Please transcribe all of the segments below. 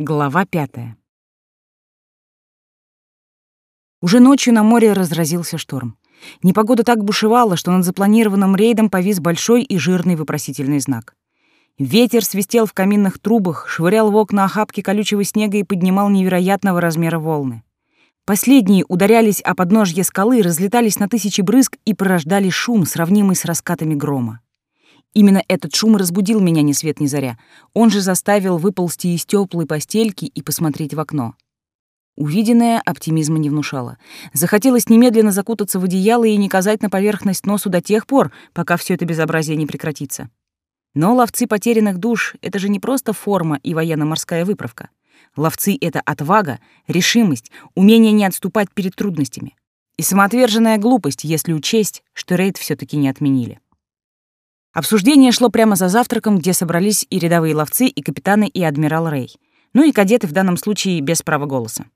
Глава пятая. Уже ночью на море разразился шторм. Непогода так бушевала, что над запланированным рейдом повис большой и жирный вопросительный знак. Ветер свистел в каминных трубах, швырял в окна охапки колючего снега и поднимал невероятного размера волны. Последние ударялись о подножье скалы, разлетались на тысячи брызг и порождали шум, сравнимый с раскатами грома. Именно этот шум разбудил меня ни свет ни заря. Он же заставил выползти из теплой постельки и посмотреть в окно. Увиденное оптимизма не внушало. Захотелось немедленно закутаться в одеяло и не казать на поверхность носу до тех пор, пока все это безобразие не прекратится. Но ловцы потерянных душ — это же не просто форма и военно-морская выправка. Ловцы — это отвага, решимость, умение не отступать перед трудностями. И самоотверженная глупость, если учесть, что рейд все таки не отменили. Обсуждение шло прямо за завтраком, где собрались и рядовые ловцы, и капитаны, и адмирал Рэй. Ну и кадеты в данном случае без права голоса.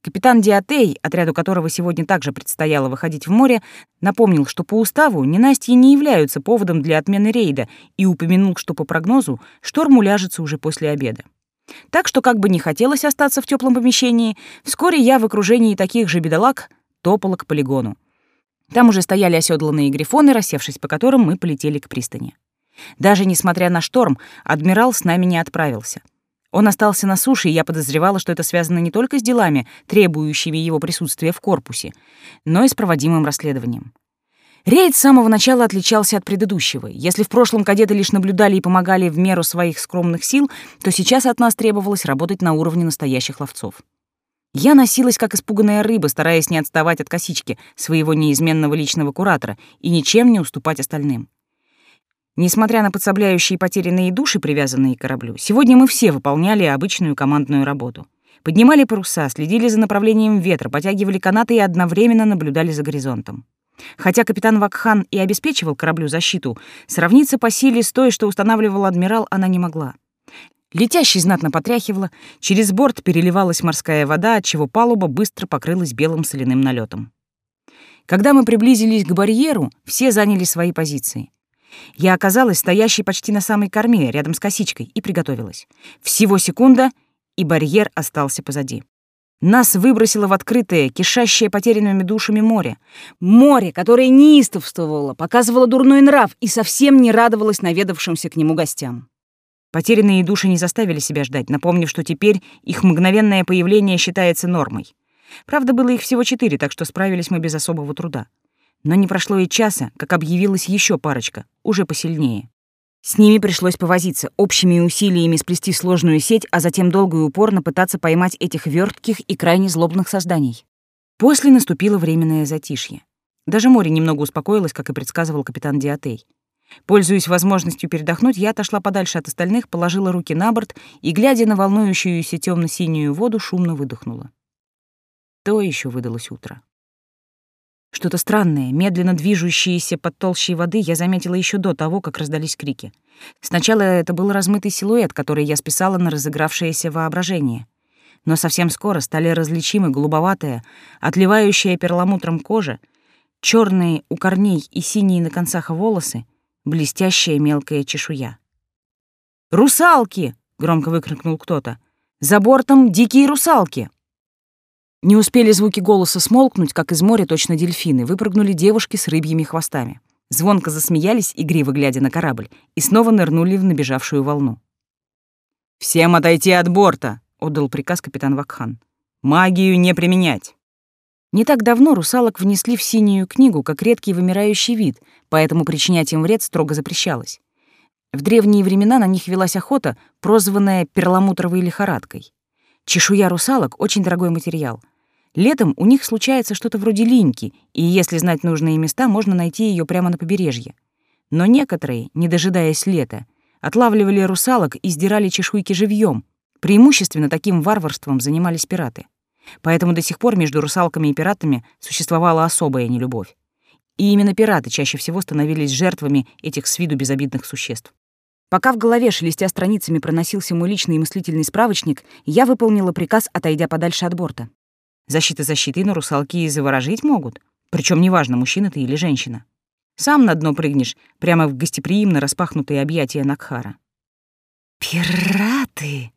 Капитан Диатей, отряду которого сегодня также предстояло выходить в море, напомнил, что по уставу ненастьи не являются поводом для отмены рейда и упомянул, что по прогнозу шторм уляжется уже после обеда. Так что, как бы не хотелось остаться в теплом помещении, вскоре я в окружении таких же бедолаг топала к полигону. Там уже стояли оседланные грифоны, рассевшись по которым мы полетели к пристани. Даже несмотря на шторм, адмирал с нами не отправился. Он остался на суше, и я подозревала, что это связано не только с делами, требующими его присутствия в корпусе, но и с проводимым расследованием. Рейд с самого начала отличался от предыдущего. Если в прошлом кадеты лишь наблюдали и помогали в меру своих скромных сил, то сейчас от нас требовалось работать на уровне настоящих ловцов. Я носилась, как испуганная рыба, стараясь не отставать от косички, своего неизменного личного куратора, и ничем не уступать остальным. Несмотря на подсобляющие потерянные души, привязанные к кораблю, сегодня мы все выполняли обычную командную работу. Поднимали паруса, следили за направлением ветра, потягивали канаты и одновременно наблюдали за горизонтом. Хотя капитан Вакхан и обеспечивал кораблю защиту, сравниться по силе с той, что устанавливал адмирал, она не могла. Летящий знатно потряхивало, через борт переливалась морская вода, отчего палуба быстро покрылась белым соляным налетом. Когда мы приблизились к барьеру, все заняли свои позиции. Я оказалась стоящей почти на самой корме, рядом с косичкой, и приготовилась. Всего секунда, и барьер остался позади. Нас выбросило в открытое, кишащее потерянными душами море. Море, которое неистовствовало, показывало дурной нрав и совсем не радовалось наведавшимся к нему гостям. Потерянные души не заставили себя ждать, напомнив, что теперь их мгновенное появление считается нормой. Правда, было их всего четыре, так что справились мы без особого труда. Но не прошло и часа, как объявилась еще парочка, уже посильнее. С ними пришлось повозиться, общими усилиями сплести сложную сеть, а затем долго и упорно пытаться поймать этих вертких и крайне злобных созданий. После наступило временное затишье. Даже море немного успокоилось, как и предсказывал капитан Диатей. Пользуясь возможностью передохнуть, я отошла подальше от остальных, положила руки на борт и, глядя на волнующуюся темно синюю воду, шумно выдохнула. То еще выдалось утро. Что-то странное, медленно движущееся под толщей воды я заметила еще до того, как раздались крики. Сначала это был размытый силуэт, который я списала на разыгравшееся воображение. Но совсем скоро стали различимы голубоватая, отливающая перламутром кожа, черные у корней и синие на концах волосы, блестящая мелкая чешуя. «Русалки!» — громко выкрикнул кто-то. «За бортом дикие русалки!» Не успели звуки голоса смолкнуть, как из моря точно дельфины выпрыгнули девушки с рыбьими хвостами. Звонко засмеялись, игриво глядя на корабль, и снова нырнули в набежавшую волну. «Всем отойти от борта!» — отдал приказ капитан Вакхан. «Магию не применять!» Не так давно русалок внесли в синюю книгу как редкий вымирающий вид, поэтому причинять им вред строго запрещалось. В древние времена на них велась охота, прозванная перламутровой лихорадкой. Чешуя русалок — очень дорогой материал. Летом у них случается что-то вроде линьки, и если знать нужные места, можно найти ее прямо на побережье. Но некоторые, не дожидаясь лета, отлавливали русалок и сдирали чешуйки живьем. Преимущественно таким варварством занимались пираты. Поэтому до сих пор между русалками и пиратами существовала особая нелюбовь. И именно пираты чаще всего становились жертвами этих с виду безобидных существ. Пока в голове, шелестя страницами, проносился мой личный мыслительный справочник, я выполнила приказ, отойдя подальше от борта. Защита защиты, но русалки и заворожить могут. Причем неважно, мужчина ты или женщина. Сам на дно прыгнешь, прямо в гостеприимно распахнутые объятия Накхара. «Пираты!»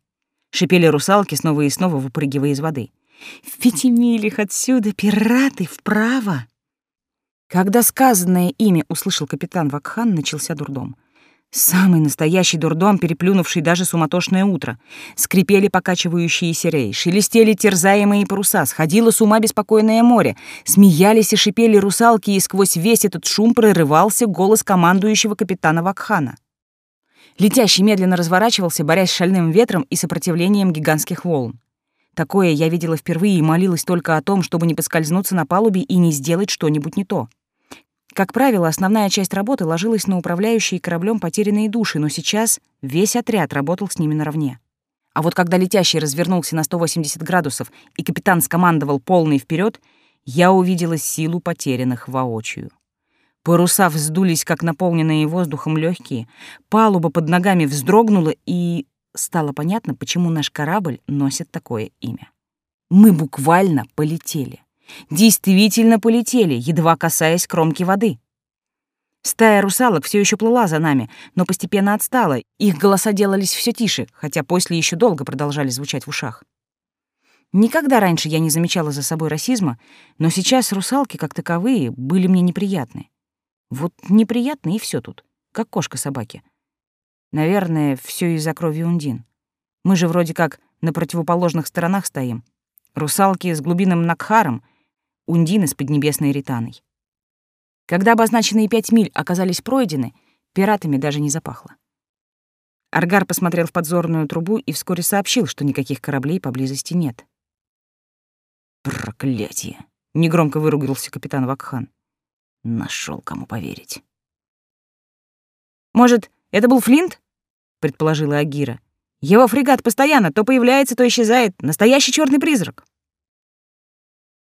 шипели русалки, снова и снова выпрыгивая из воды. «В пяти милях отсюда пираты вправо!» Когда сказанное имя услышал капитан Вакхан, начался дурдом. Самый настоящий дурдом, переплюнувший даже суматошное утро. Скрипели покачивающиеся рей, шелестели терзаемые паруса, сходило с ума беспокойное море, смеялись и шипели русалки, и сквозь весь этот шум прорывался голос командующего капитана Вакхана. Летящий медленно разворачивался, борясь с шальным ветром и сопротивлением гигантских волн. Такое я видела впервые и молилась только о том, чтобы не поскользнуться на палубе и не сделать что-нибудь не то. Как правило, основная часть работы ложилась на управляющие кораблем потерянные души, но сейчас весь отряд работал с ними наравне. А вот когда летящий развернулся на 180 градусов и капитан скомандовал полный вперед, я увидела силу потерянных воочию. Паруса вздулись, как наполненные воздухом легкие, палуба под ногами вздрогнула, и стало понятно, почему наш корабль носит такое имя. Мы буквально полетели. Действительно полетели, едва касаясь кромки воды. Стая русалок все еще плыла за нами, но постепенно отстала. Их голоса делались все тише, хотя после еще долго продолжали звучать в ушах. Никогда раньше я не замечала за собой расизма, но сейчас русалки, как таковые, были мне неприятны. Вот неприятны и все тут, как кошка собаки. Наверное, все из-за крови Ундин. Мы же вроде как на противоположных сторонах стоим. Русалки с глубинным Накхаром — Ундины с поднебесной ританой. Когда обозначенные пять миль оказались пройдены, пиратами даже не запахло. Аргар посмотрел в подзорную трубу и вскоре сообщил, что никаких кораблей поблизости нет. «Проклятие!» — негромко выругался капитан Вакхан. Нашел кому поверить. «Может, это был Флинт?» — предположила Агира. «Его фрегат постоянно то появляется, то исчезает. Настоящий черный призрак».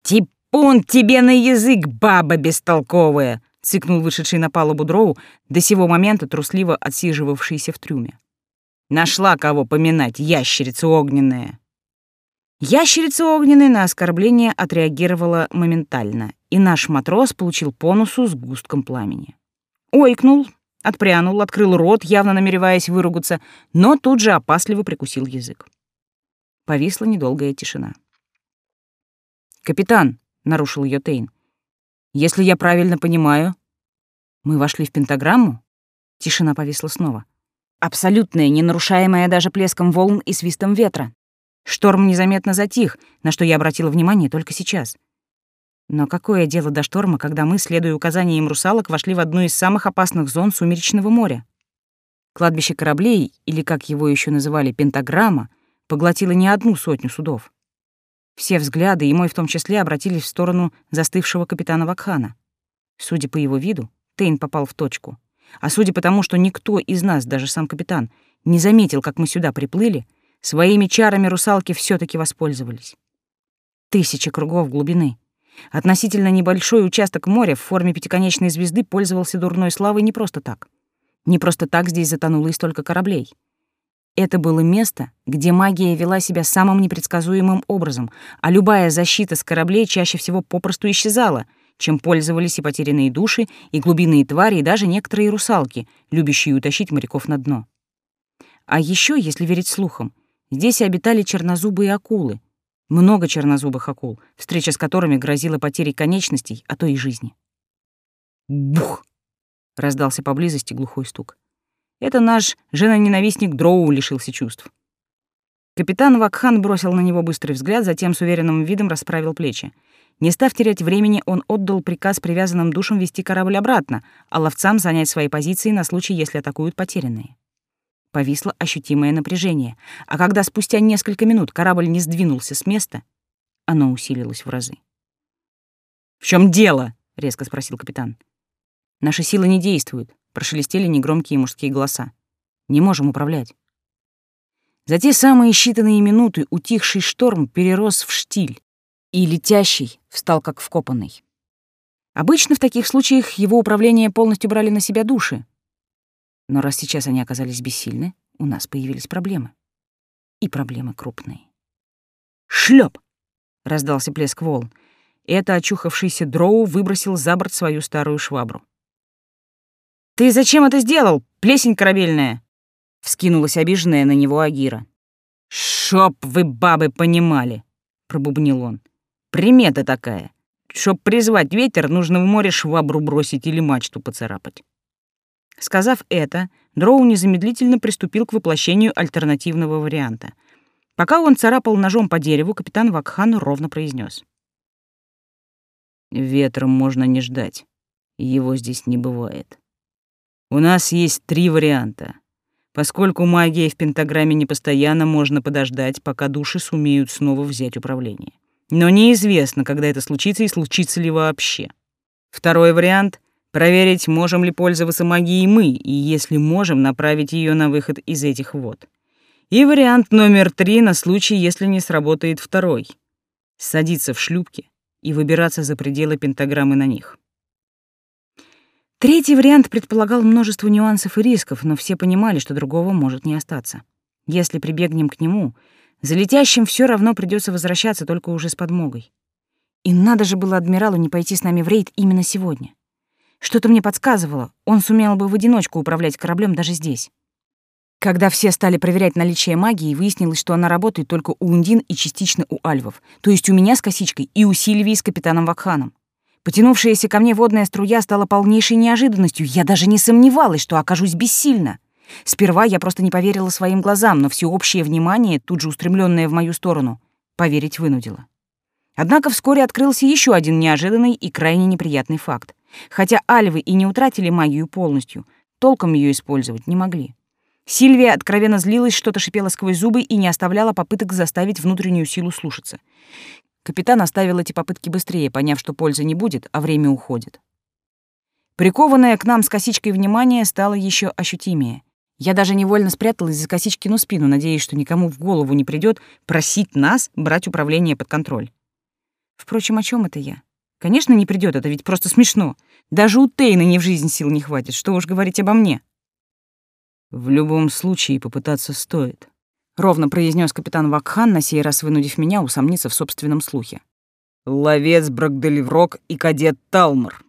«Тип «Он тебе на язык, баба бестолковая!» — цикнул вышедший на палубу дроу, до сего момента трусливо отсиживавшийся в трюме. «Нашла кого поминать, ящерица огненная!» Ящерица огненная на оскорбление отреагировала моментально, и наш матрос получил понусу с густком пламени. Ойкнул, отпрянул, открыл рот, явно намереваясь выругаться, но тут же опасливо прикусил язык. Повисла недолгая тишина. «Капитан!» — нарушил ее Тейн. «Если я правильно понимаю, мы вошли в пентаграмму?» Тишина повисла снова. Абсолютная, не нарушаемая даже плеском волн и свистом ветра. Шторм незаметно затих, на что я обратила внимание только сейчас. Но какое дело до шторма, когда мы, следуя указаниям русалок, вошли в одну из самых опасных зон Сумеречного моря? Кладбище кораблей, или, как его еще называли, пентаграмма, поглотило не одну сотню судов. Все взгляды, и мой в том числе, обратились в сторону застывшего капитана Вакхана. Судя по его виду, Тейн попал в точку. А судя по тому, что никто из нас, даже сам капитан, не заметил, как мы сюда приплыли, своими чарами русалки все таки воспользовались. Тысячи кругов глубины. Относительно небольшой участок моря в форме пятиконечной звезды пользовался дурной славой не просто так. Не просто так здесь затонуло и столько кораблей. Это было место, где магия вела себя самым непредсказуемым образом, а любая защита с кораблей чаще всего попросту исчезала, чем пользовались и потерянные души, и глубинные твари, и даже некоторые русалки, любящие утащить моряков на дно. А еще, если верить слухам, здесь обитали чернозубые акулы, много чернозубых акул, встреча с которыми грозила потерей конечностей, а то и жизни. «Бух!» — раздался поблизости глухой стук. Это наш женоненавистник Дроу лишился чувств. Капитан Вакхан бросил на него быстрый взгляд, затем с уверенным видом расправил плечи. Не став терять времени, он отдал приказ привязанным душам вести корабль обратно, а ловцам занять свои позиции на случай, если атакуют потерянные. Повисло ощутимое напряжение, а когда спустя несколько минут корабль не сдвинулся с места, оно усилилось в разы. «В чем дело?» — резко спросил капитан. «Наши силы не действуют прошелестели негромкие мужские голоса. Не можем управлять. За те самые считанные минуты утихший шторм перерос в штиль, и летящий встал как вкопанный. Обычно в таких случаях его управление полностью брали на себя души. Но раз сейчас они оказались бессильны, у нас появились проблемы. И проблемы крупные. Шлеп! раздался плеск волн. Это очухавшийся дроу выбросил за борт свою старую швабру. «Ты зачем это сделал, плесень корабельная?» — вскинулась обиженная на него Агира. «Чтоб вы, бабы, понимали!» — пробубнил он. «Примета такая. Чтоб призвать ветер, нужно в море швабру бросить или мачту поцарапать». Сказав это, Дроу незамедлительно приступил к воплощению альтернативного варианта. Пока он царапал ножом по дереву, капитан Вакхан ровно произнес: «Ветром можно не ждать. Его здесь не бывает. У нас есть три варианта. Поскольку магия в пентаграмме непостоянна, можно подождать, пока души сумеют снова взять управление. Но неизвестно, когда это случится и случится ли вообще. Второй вариант — проверить, можем ли пользоваться магией мы, и если можем, направить ее на выход из этих вод. И вариант номер три на случай, если не сработает второй — садиться в шлюпки и выбираться за пределы пентаграммы на них. Третий вариант предполагал множество нюансов и рисков, но все понимали, что другого может не остаться. Если прибегнем к нему, за летящим все равно придется возвращаться только уже с подмогой. И надо же было адмиралу не пойти с нами в рейд именно сегодня. Что-то мне подсказывало, он сумел бы в одиночку управлять кораблем даже здесь. Когда все стали проверять наличие магии, выяснилось, что она работает только у Ундин и частично у Альвов, то есть у меня с Косичкой и у Сильвии с капитаном Вакханом. Потянувшаяся ко мне водная струя стала полнейшей неожиданностью. Я даже не сомневалась, что окажусь бессильна. Сперва я просто не поверила своим глазам, но всеобщее внимание, тут же устремленное в мою сторону, поверить вынудило. Однако вскоре открылся еще один неожиданный и крайне неприятный факт. Хотя альвы и не утратили магию полностью, толком ее использовать не могли. Сильвия откровенно злилась, что-то шипела сквозь зубы и не оставляла попыток заставить внутреннюю силу слушаться. Капитан оставил эти попытки быстрее, поняв, что пользы не будет, а время уходит. Прикованное к нам с косичкой внимание стало еще ощутимее. Я даже невольно спряталась за косичкину спину, надеясь, что никому в голову не придет просить нас брать управление под контроль. Впрочем, о чем это я? Конечно, не придет, это ведь просто смешно. Даже у Тейна не в жизнь сил не хватит, что уж говорить обо мне. В любом случае попытаться стоит. — ровно произнес капитан Вакхан, на сей раз вынудив меня усомниться в собственном слухе. «Ловец Брагдельврок и кадет Талмор.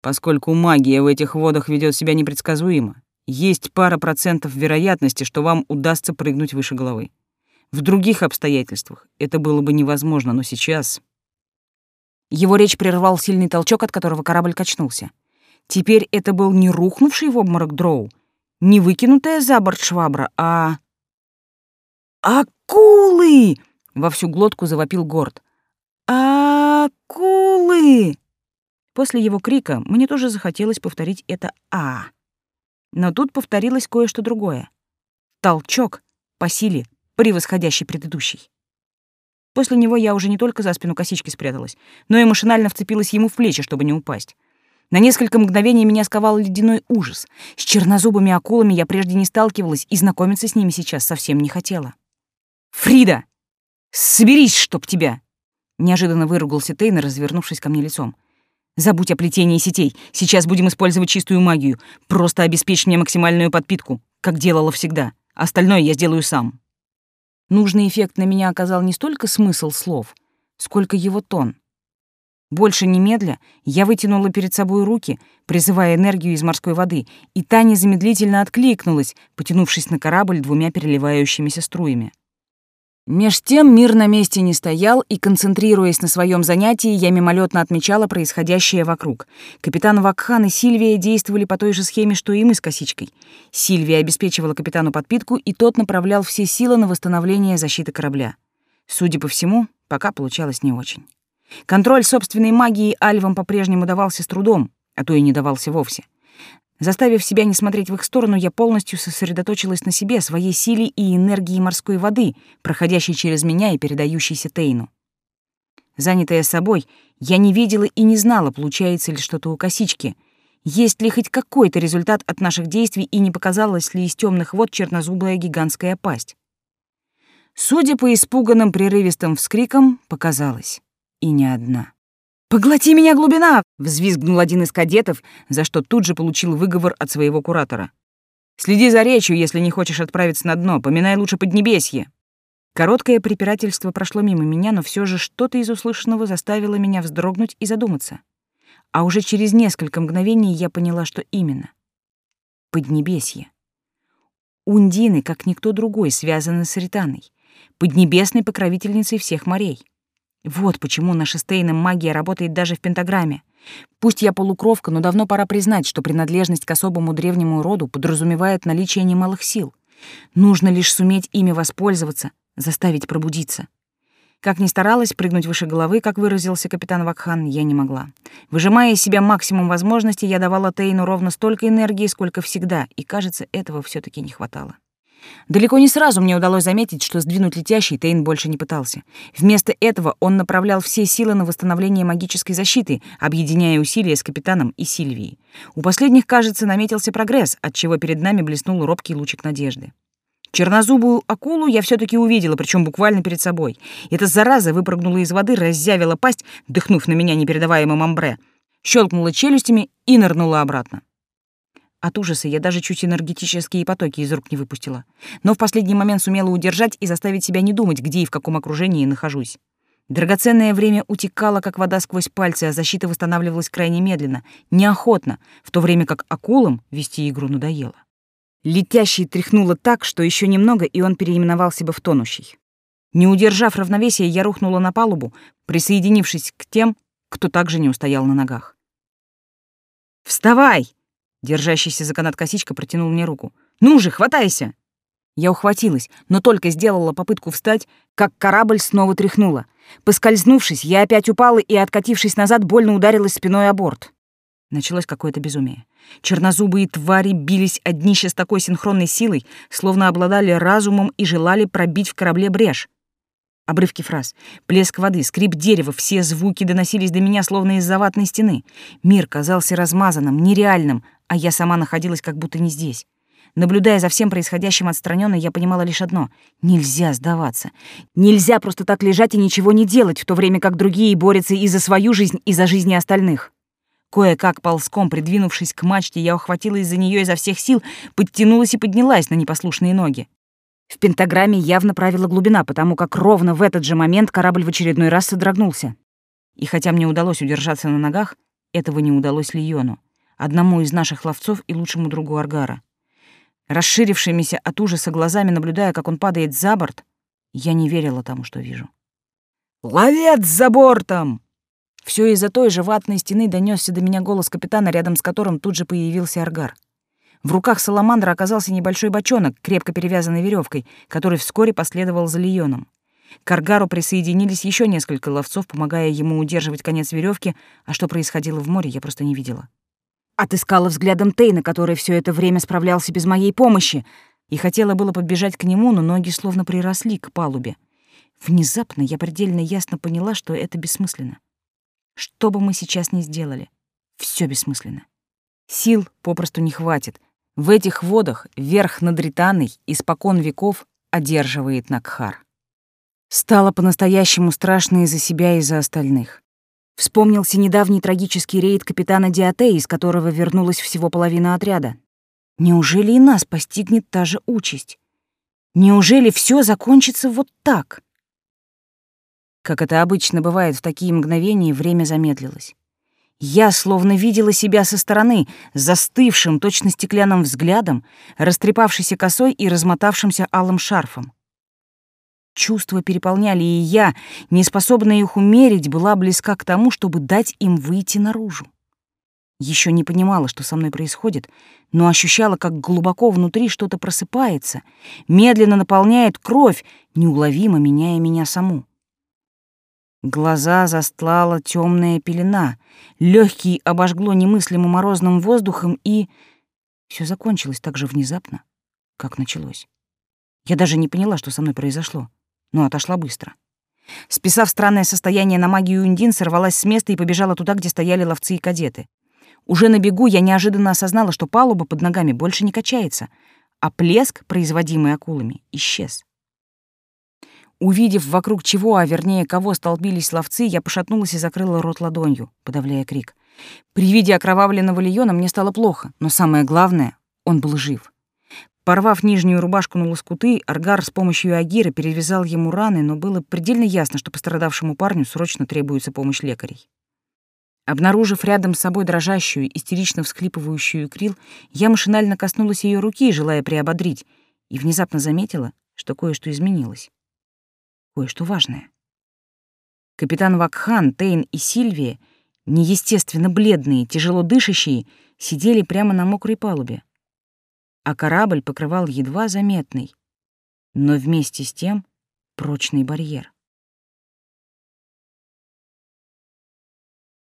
Поскольку магия в этих водах ведет себя непредсказуемо, есть пара процентов вероятности, что вам удастся прыгнуть выше головы. В других обстоятельствах это было бы невозможно, но сейчас...» Его речь прервал сильный толчок, от которого корабль качнулся. Теперь это был не рухнувший в обморок дроу, не выкинутая за борт швабра, а «Акулы!» — во всю глотку завопил Горд. «Акулы!» После его крика мне тоже захотелось повторить это «а». Но тут повторилось кое-что другое. Толчок по силе, превосходящий предыдущий. После него я уже не только за спину косички спряталась, но и машинально вцепилась ему в плечи, чтобы не упасть. На несколько мгновений меня сковал ледяной ужас. С чернозубыми акулами я прежде не сталкивалась и знакомиться с ними сейчас совсем не хотела. «Фрида! Соберись, чтоб тебя!» Неожиданно выругался Тейнер, развернувшись ко мне лицом. «Забудь о плетении сетей. Сейчас будем использовать чистую магию. Просто обеспечь мне максимальную подпитку, как делала всегда. Остальное я сделаю сам». Нужный эффект на меня оказал не столько смысл слов, сколько его тон. Больше немедля я вытянула перед собой руки, призывая энергию из морской воды, и та незамедлительно откликнулась, потянувшись на корабль двумя переливающимися струями. Меж тем мир на месте не стоял, и, концентрируясь на своем занятии, я мимолетно отмечала происходящее вокруг. Капитан Вакхан и Сильвия действовали по той же схеме, что и мы с Косичкой. Сильвия обеспечивала капитану подпитку, и тот направлял все силы на восстановление защиты корабля. Судя по всему, пока получалось не очень. Контроль собственной магии альвам по-прежнему давался с трудом, а то и не давался вовсе. Заставив себя не смотреть в их сторону, я полностью сосредоточилась на себе, своей силе и энергии морской воды, проходящей через меня и передающейся Тейну. Занятая собой, я не видела и не знала, получается ли что-то у косички, есть ли хоть какой-то результат от наших действий и не показалась ли из темных вод чернозубая гигантская пасть. Судя по испуганным прерывистым вскрикам, показалось. И не одна. «Поглоти меня, глубина!» — взвизгнул один из кадетов, за что тут же получил выговор от своего куратора. «Следи за речью, если не хочешь отправиться на дно, поминай лучше Поднебесье». Короткое препирательство прошло мимо меня, но все же что-то из услышанного заставило меня вздрогнуть и задуматься. А уже через несколько мгновений я поняла, что именно. Поднебесье. Ундины, как никто другой, связаны с Ританой. поднебесной покровительницей всех морей. Вот почему наша Стейном магия работает даже в пентаграмме. Пусть я полукровка, но давно пора признать, что принадлежность к особому древнему роду подразумевает наличие немалых сил. Нужно лишь суметь ими воспользоваться, заставить пробудиться. Как ни старалась прыгнуть выше головы, как выразился капитан Вакхан, я не могла. Выжимая из себя максимум возможностей, я давала Тейну ровно столько энергии, сколько всегда, и, кажется, этого все таки не хватало. Далеко не сразу мне удалось заметить, что сдвинуть летящий Тейн больше не пытался. Вместо этого он направлял все силы на восстановление магической защиты, объединяя усилия с капитаном и Сильвией. У последних, кажется, наметился прогресс, отчего перед нами блеснул робкий лучик надежды. Чернозубую акулу я все таки увидела, причем буквально перед собой. Эта зараза выпрыгнула из воды, разъявила пасть, дыхнув на меня непередаваемым амбре, щелкнула челюстями и нырнула обратно. От ужаса я даже чуть энергетические потоки из рук не выпустила. Но в последний момент сумела удержать и заставить себя не думать, где и в каком окружении нахожусь. Драгоценное время утекало, как вода сквозь пальцы, а защита восстанавливалась крайне медленно, неохотно, в то время как акулам вести игру надоело. Летящий тряхнуло так, что еще немного, и он переименовался бы в тонущий. Не удержав равновесия, я рухнула на палубу, присоединившись к тем, кто также не устоял на ногах. «Вставай!» Держащийся за канат косичка протянул мне руку. «Ну же, хватайся!» Я ухватилась, но только сделала попытку встать, как корабль снова тряхнула. Поскользнувшись, я опять упала и, откатившись назад, больно ударилась спиной о борт. Началось какое-то безумие. Чернозубые твари бились о днище с такой синхронной силой, словно обладали разумом и желали пробить в корабле брешь. Обрывки фраз. Плеск воды, скрип дерева, все звуки доносились до меня, словно из-за ватной стены. Мир казался размазанным, нереальным, а я сама находилась как будто не здесь. Наблюдая за всем происходящим отстраненно, я понимала лишь одно — нельзя сдаваться. Нельзя просто так лежать и ничего не делать, в то время как другие борются и за свою жизнь, и за жизни остальных. Кое-как ползком, придвинувшись к мачте, я ухватилась за нее изо всех сил, подтянулась и поднялась на непослушные ноги. В пентаграмме явно правила глубина, потому как ровно в этот же момент корабль в очередной раз содрогнулся. И хотя мне удалось удержаться на ногах, этого не удалось Лиону, одному из наших ловцов и лучшему другу Аргара. Расширившимися от ужаса глазами, наблюдая, как он падает за борт, я не верила тому, что вижу. «Ловец за бортом!» Все из-за той же ватной стены донесся до меня голос капитана, рядом с которым тут же появился аргар. В руках саламандра оказался небольшой бочонок, крепко перевязанный веревкой, который вскоре последовал за Лионом. К аргару присоединились еще несколько ловцов, помогая ему удерживать конец веревки, а что происходило в море, я просто не видела. Отыскала взглядом Тейна, который все это время справлялся без моей помощи, и хотела было подбежать к нему, но ноги словно приросли к палубе. Внезапно я предельно ясно поняла, что это бессмысленно. Что бы мы сейчас ни сделали, все бессмысленно. Сил попросту не хватит. В этих водах верх над Ританой испокон веков одерживает Накхар. Стало по-настоящему страшно из-за себя и за остальных. Вспомнился недавний трагический рейд капитана Диатеи, из которого вернулась всего половина отряда. Неужели и нас постигнет та же участь? Неужели все закончится вот так? Как это обычно бывает в такие мгновения, время замедлилось. Я словно видела себя со стороны, застывшим точно стеклянным взглядом, растрепавшейся косой и размотавшимся алым шарфом. Чувства переполняли, и я, неспособная их умерить, была близка к тому, чтобы дать им выйти наружу. Еще не понимала, что со мной происходит, но ощущала, как глубоко внутри что-то просыпается, медленно наполняет кровь, неуловимо меняя меня саму. Глаза застлала темная пелена, легкие обожгло немыслимым морозным воздухом, и все закончилось так же внезапно, как началось. Я даже не поняла, что со мной произошло, но отошла быстро. Списав странное состояние на магию Ундин, сорвалась с места и побежала туда, где стояли ловцы и кадеты. Уже на бегу я неожиданно осознала, что палуба под ногами больше не качается, а плеск, производимый акулами, исчез. Увидев, вокруг чего, а вернее, кого столбились ловцы, я пошатнулась и закрыла рот ладонью, подавляя крик. При виде окровавленного Леона мне стало плохо, но самое главное — он был жив. Порвав нижнюю рубашку на лоскуты, Аргар с помощью Агира перевязал ему раны, но было предельно ясно, что пострадавшему парню срочно требуется помощь лекарей. Обнаружив рядом с собой дрожащую, истерично всхлипывающую Крил, я машинально коснулась ее руки, желая приободрить, и внезапно заметила, что кое-что изменилось. кое-что важное. Капитан Вакхан, Тейн и Сильвия, неестественно бледные, тяжело дышащие, сидели прямо на мокрой палубе. А корабль покрывал едва заметный, но вместе с тем прочный барьер.